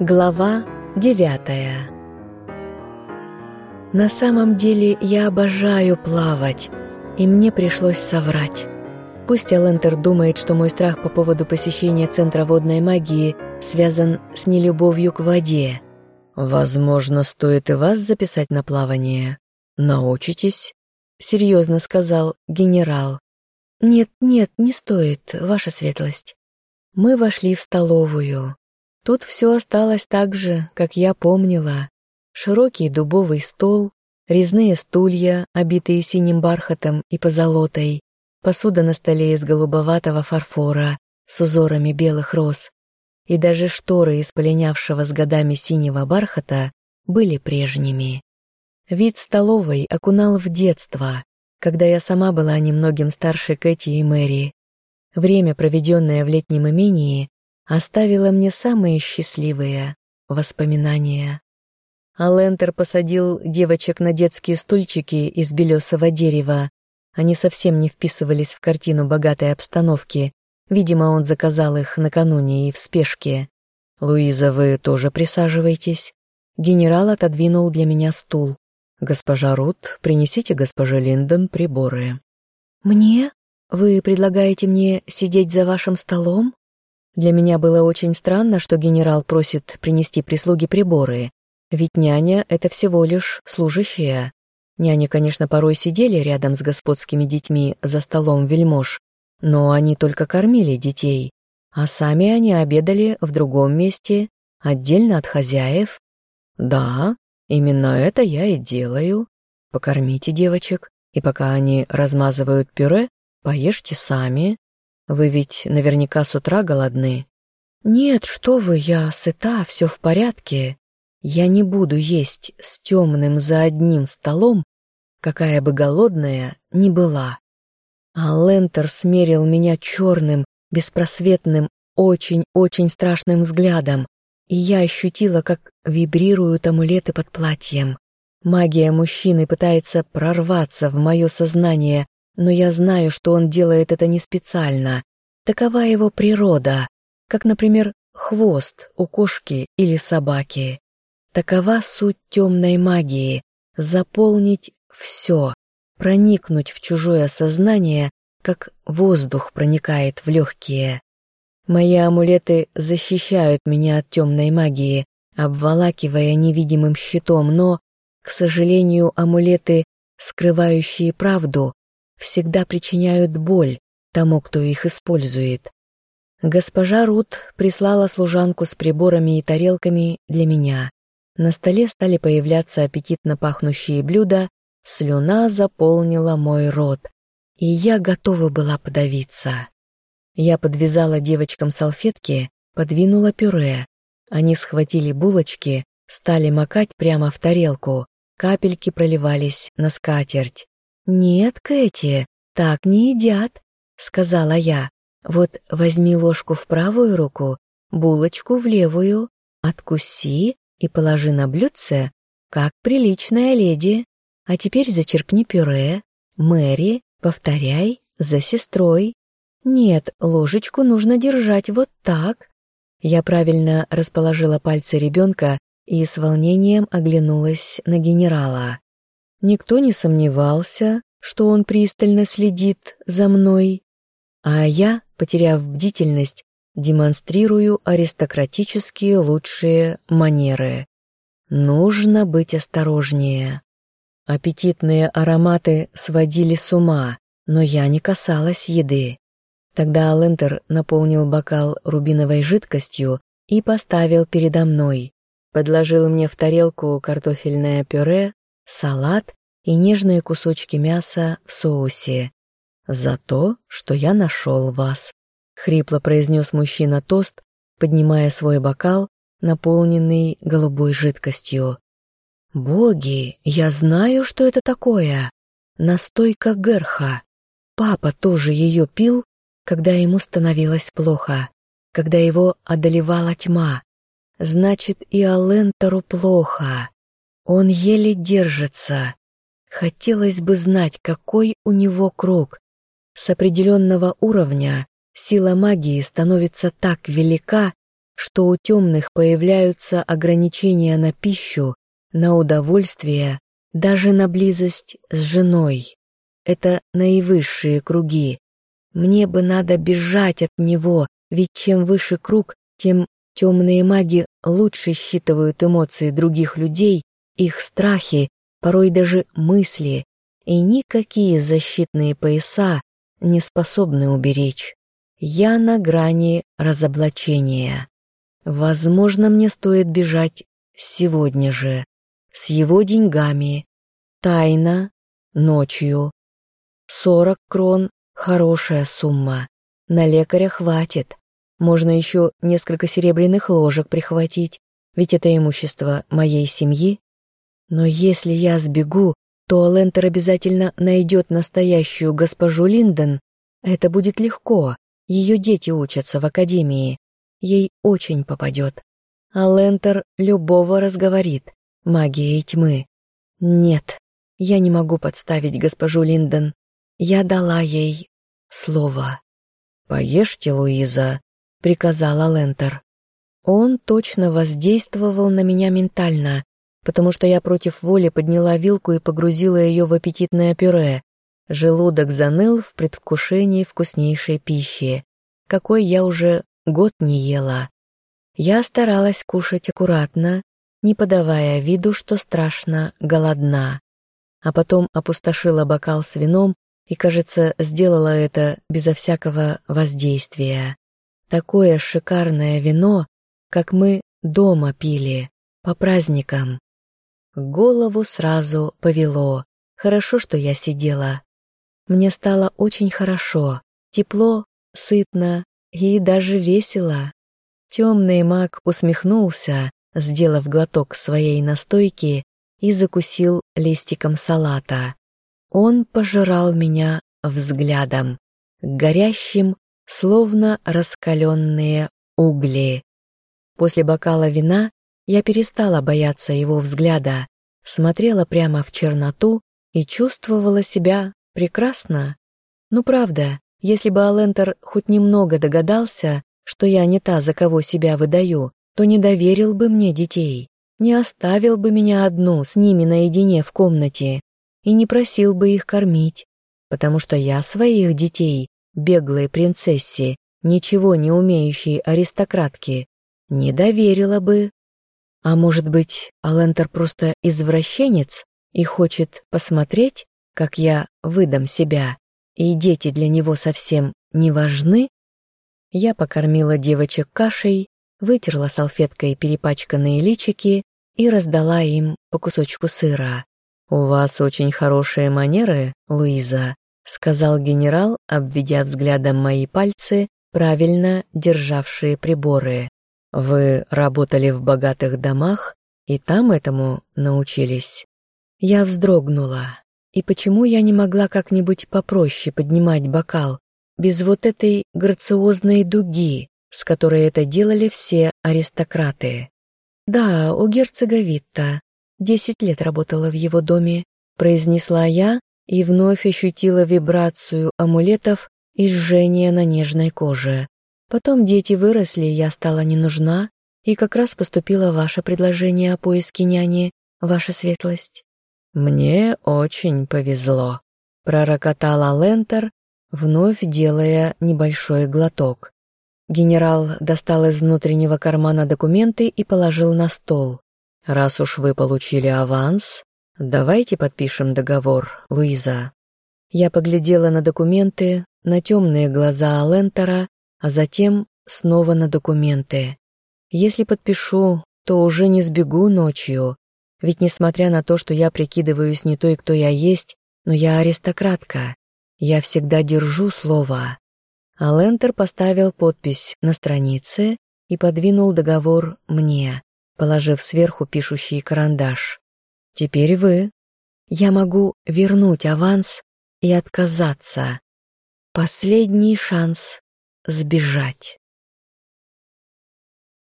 Глава девятая На самом деле я обожаю плавать, и мне пришлось соврать. Пусть Алентер думает, что мой страх по поводу посещения Центра водной магии связан с нелюбовью к воде. «Возможно, стоит и вас записать на плавание. Научитесь?» — серьезно сказал генерал. «Нет, нет, не стоит, ваша светлость». Мы вошли в столовую. Тут все осталось так же, как я помнила. Широкий дубовый стол, резные стулья, обитые синим бархатом и позолотой, посуда на столе из голубоватого фарфора с узорами белых роз, и даже шторы из полинявшего с годами синего бархата были прежними. Вид столовой окунал в детство, когда я сама была немногим старше Кэти и Мэри. Время, проведенное в летнем имении, оставила мне самые счастливые воспоминания. Алентер посадил девочек на детские стульчики из белесого дерева. Они совсем не вписывались в картину богатой обстановки. Видимо, он заказал их накануне и в спешке. «Луиза, вы тоже присаживайтесь». Генерал отодвинул для меня стул. «Госпожа Рут, принесите госпоже Линдон приборы». «Мне? Вы предлагаете мне сидеть за вашим столом?» Для меня было очень странно, что генерал просит принести прислуге приборы, ведь няня — это всего лишь служащая. Няни, конечно, порой сидели рядом с господскими детьми за столом вельмож, но они только кормили детей, а сами они обедали в другом месте, отдельно от хозяев. Да, именно это я и делаю. Покормите девочек, и пока они размазывают пюре, поешьте сами. Вы ведь наверняка с утра голодны. Нет, что вы, я сыта, все в порядке. Я не буду есть с темным за одним столом, какая бы голодная ни была. А Лентер смерил меня черным, беспросветным, очень-очень страшным взглядом, и я ощутила, как вибрируют амулеты под платьем. Магия мужчины пытается прорваться в мое сознание, но я знаю, что он делает это не специально. Такова его природа, как, например, хвост у кошки или собаки. Такова суть темной магии — заполнить все, проникнуть в чужое сознание, как воздух проникает в легкие. Мои амулеты защищают меня от темной магии, обволакивая невидимым щитом, но, к сожалению, амулеты, скрывающие правду, всегда причиняют боль тому, кто их использует. Госпожа Рут прислала служанку с приборами и тарелками для меня. На столе стали появляться аппетитно пахнущие блюда, слюна заполнила мой рот, и я готова была подавиться. Я подвязала девочкам салфетки, подвинула пюре. Они схватили булочки, стали макать прямо в тарелку, капельки проливались на скатерть. «Нет, Кэти, так не едят», — сказала я. «Вот возьми ложку в правую руку, булочку в левую, откуси и положи на блюдце, как приличная леди. А теперь зачерпни пюре. Мэри, повторяй за сестрой. Нет, ложечку нужно держать вот так». Я правильно расположила пальцы ребенка и с волнением оглянулась на генерала. Никто не сомневался, что он пристально следит за мной, а я, потеряв бдительность, демонстрирую аристократические лучшие манеры. Нужно быть осторожнее. Аппетитные ароматы сводили с ума, но я не касалась еды. Тогда Алентер наполнил бокал рубиновой жидкостью и поставил передо мной. Подложил мне в тарелку картофельное пюре, салат и нежные кусочки мяса в соусе. «За то, что я нашел вас», — хрипло произнес мужчина тост, поднимая свой бокал, наполненный голубой жидкостью. «Боги, я знаю, что это такое. Настойка Герха. Папа тоже ее пил, когда ему становилось плохо, когда его одолевала тьма. Значит, и Алентору плохо. Он еле держится. Хотелось бы знать, какой у него круг. С определенного уровня сила магии становится так велика, что у темных появляются ограничения на пищу, на удовольствие, даже на близость с женой. Это наивысшие круги. Мне бы надо бежать от него, ведь чем выше круг, тем темные маги лучше считывают эмоции других людей, их страхи, порой даже мысли, и никакие защитные пояса не способны уберечь. Я на грани разоблачения. Возможно, мне стоит бежать сегодня же, с его деньгами, тайно, ночью. Сорок крон — хорошая сумма, на лекаря хватит. Можно еще несколько серебряных ложек прихватить, ведь это имущество моей семьи. Но если я сбегу, то Лентер обязательно найдет настоящую госпожу Линден. Это будет легко, ее дети учатся в академии. Ей очень попадет. А Лентер любого разговорит. Магией тьмы. Нет, я не могу подставить госпожу Линден. Я дала ей слово. «Поешьте, Луиза», — приказала Лентер. Он точно воздействовал на меня ментально, потому что я против воли подняла вилку и погрузила ее в аппетитное пюре. Желудок заныл в предвкушении вкуснейшей пищи, какой я уже год не ела. Я старалась кушать аккуратно, не подавая виду, что страшно голодна. А потом опустошила бокал с вином и, кажется, сделала это безо всякого воздействия. Такое шикарное вино, как мы дома пили, по праздникам. Голову сразу повело. Хорошо, что я сидела. Мне стало очень хорошо, тепло, сытно и даже весело. Темный маг усмехнулся, сделав глоток своей настойки и закусил листиком салата. Он пожирал меня взглядом, горящим, словно раскаленные угли. После бокала вина я перестала бояться его взгляда, смотрела прямо в черноту и чувствовала себя прекрасно. Ну правда, если бы Алентер хоть немного догадался, что я не та, за кого себя выдаю, то не доверил бы мне детей, не оставил бы меня одну с ними наедине в комнате и не просил бы их кормить, потому что я своих детей, беглой принцессе, ничего не умеющей аристократке, не доверила бы. А может быть, Алентер просто извращенец и хочет посмотреть, как я выдам себя, и дети для него совсем не важны? Я покормила девочек кашей, вытерла салфеткой перепачканные личики и раздала им по кусочку сыра. «У вас очень хорошие манеры, Луиза», — сказал генерал, обведя взглядом мои пальцы, правильно державшие приборы. «Вы работали в богатых домах и там этому научились?» Я вздрогнула. И почему я не могла как-нибудь попроще поднимать бокал, без вот этой грациозной дуги, с которой это делали все аристократы? Да, у герцога Витта, Десять лет работала в его доме, произнесла я и вновь ощутила вибрацию амулетов и жжение на нежной коже. Потом дети выросли, я стала не нужна, и как раз поступило ваше предложение о поиске няни, ваша светлость. «Мне очень повезло», — пророкотала Лентер, вновь делая небольшой глоток. Генерал достал из внутреннего кармана документы и положил на стол. «Раз уж вы получили аванс, давайте подпишем договор, Луиза». Я поглядела на документы, на темные глаза Алентера, а затем снова на документы. Если подпишу, то уже не сбегу ночью, ведь несмотря на то, что я прикидываюсь не той, кто я есть, но я аристократка. Я всегда держу слово. Алентер поставил подпись на странице и подвинул договор мне положив сверху пишущий карандаш. «Теперь вы. Я могу вернуть аванс и отказаться. Последний шанс сбежать».